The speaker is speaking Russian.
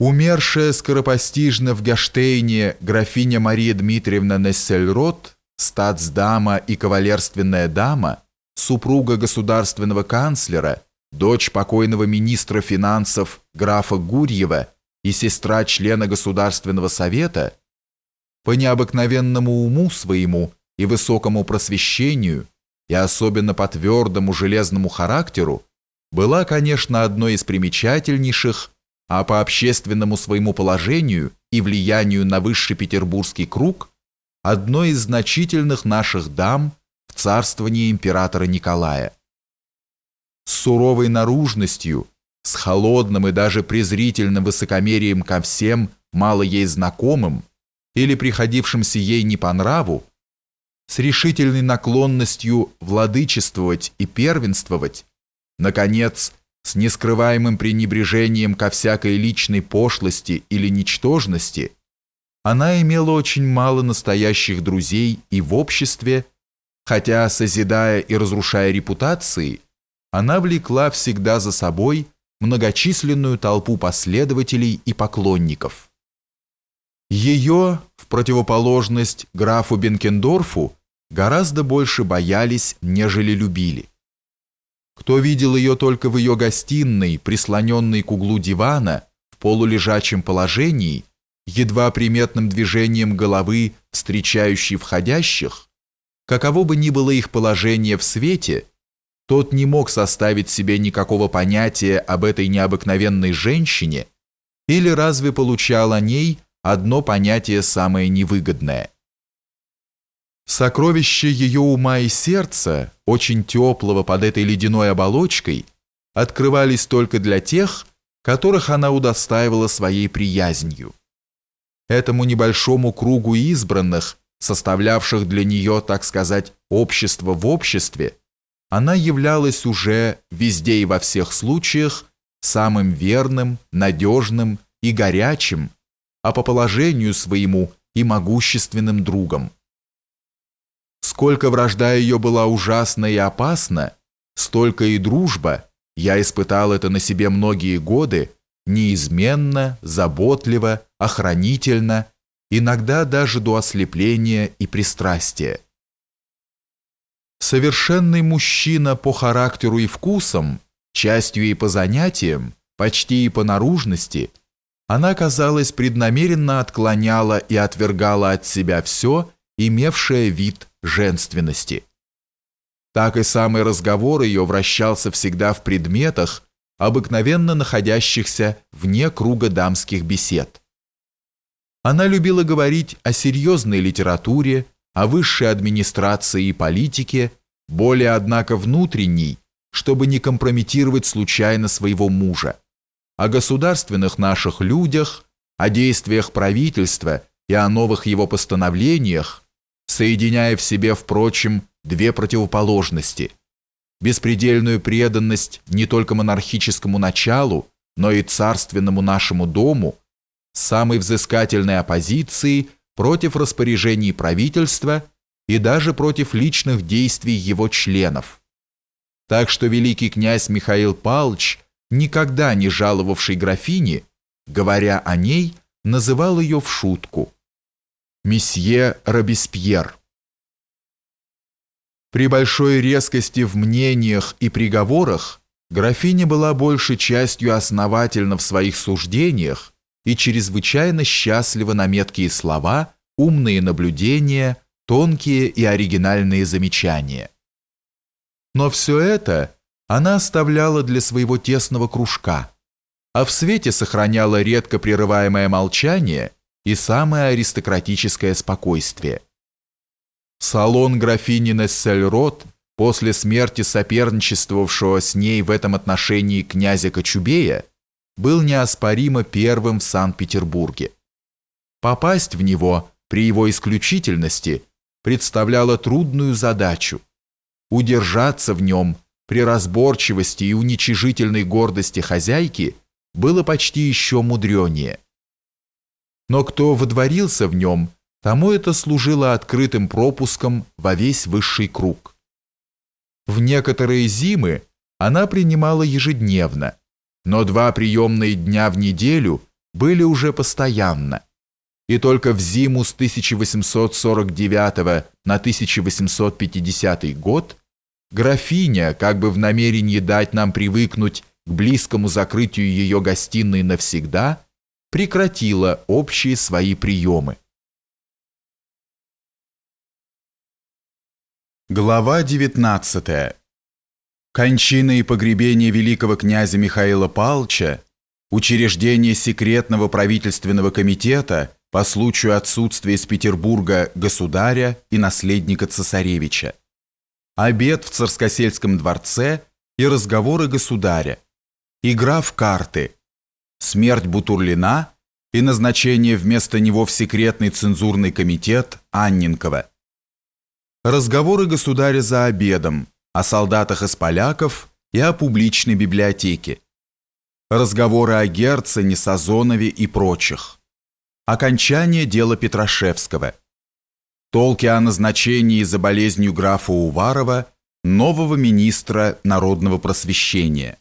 Умершая скоропостижно в Гаштейне графиня Мария Дмитриевна Нессельрот, статсдама и кавалерственная дама, супруга государственного канцлера, дочь покойного министра финансов графа Гурьева и сестра члена Государственного совета, по необыкновенному уму своему и высокому просвещению, и особенно по твердому железному характеру, была, конечно, одной из примечательнейших а по общественному своему положению и влиянию на высший петербургский круг одной из значительных наших дам в царствовании императора Николая. С суровой наружностью, с холодным и даже презрительным высокомерием ко всем мало ей знакомым или приходившимся ей не по нраву, с решительной наклонностью владычествовать и первенствовать, наконец, с нескрываемым пренебрежением ко всякой личной пошлости или ничтожности, она имела очень мало настоящих друзей и в обществе, хотя, созидая и разрушая репутации, она влекла всегда за собой многочисленную толпу последователей и поклонников. Ее, в противоположность графу Бенкендорфу, гораздо больше боялись, нежели любили. Кто видел ее только в ее гостиной, прислоненной к углу дивана, в полулежачем положении, едва приметным движением головы, встречающей входящих, каково бы ни было их положение в свете, тот не мог составить себе никакого понятия об этой необыкновенной женщине или разве получал о ней одно понятие самое невыгодное – Сокровище ее ума и сердца, очень теплого под этой ледяной оболочкой, открывались только для тех, которых она удостаивала своей приязнью. Этому небольшому кругу избранных, составлявших для нее, так сказать, общество в обществе, она являлась уже везде и во всех случаях самым верным, надежным и горячим, а по положению своему и могущественным другом. Сколько вражда ее была ужасна и опасна, столько и дружба, я испытал это на себе многие годы, неизменно, заботливо, охранительно, иногда даже до ослепления и пристрастия. Совершенный мужчина по характеру и вкусам, частью и по занятиям, почти и по наружности, она, казалось, преднамеренно отклоняла и отвергала от себя все, имевшее вид женственности. Так и самый разговор ее вращался всегда в предметах, обыкновенно находящихся вне круга дамских бесед. Она любила говорить о серьезной литературе, о высшей администрации и политике, более, однако, внутренней, чтобы не компрометировать случайно своего мужа, о государственных наших людях, о действиях правительства и о новых его постановлениях, соединяя в себе, впрочем, две противоположности – беспредельную преданность не только монархическому началу, но и царственному нашему дому, самой взыскательной оппозиции против распоряжений правительства и даже против личных действий его членов. Так что великий князь Михаил Павлович, никогда не жаловавший графине, говоря о ней, называл ее в шутку – месье Робеспьер. При большой резкости в мнениях и приговорах графиня была большей частью основательна в своих суждениях и чрезвычайно счастлива на меткие слова, умные наблюдения, тонкие и оригинальные замечания. Но все это она оставляла для своего тесного кружка, а в свете сохраняла редко прерываемое молчание – и самое аристократическое спокойствие. Салон графини Нессельрот после смерти соперничествовавшего с ней в этом отношении князя Кочубея был неоспоримо первым в Санкт-Петербурге. Попасть в него при его исключительности представляло трудную задачу. Удержаться в нем при разборчивости и уничижительной гордости хозяйки было почти еще мудренее – но кто водворился в нем, тому это служило открытым пропуском во весь высший круг. В некоторые зимы она принимала ежедневно, но два приемные дня в неделю были уже постоянно, и только в зиму с 1849 на 1850 год графиня, как бы в намерении дать нам привыкнуть к близкому закрытию ее гостиной навсегда, прекратила общие свои приемы. Глава 19. Кончина и погребение великого князя Михаила Палча, учреждение секретного правительственного комитета по случаю отсутствия из Петербурга государя и наследника цесаревича, обед в царскосельском дворце и разговоры государя, игра в карты, смерть Бутурлина и назначение вместо него в секретный цензурный комитет Анненкова, разговоры государя за обедом, о солдатах из поляков и о публичной библиотеке. Разговоры о Герцене, Сазонове и прочих. Окончание дела Петрашевского. Толки о назначении за болезнью графа Уварова нового министра народного просвещения.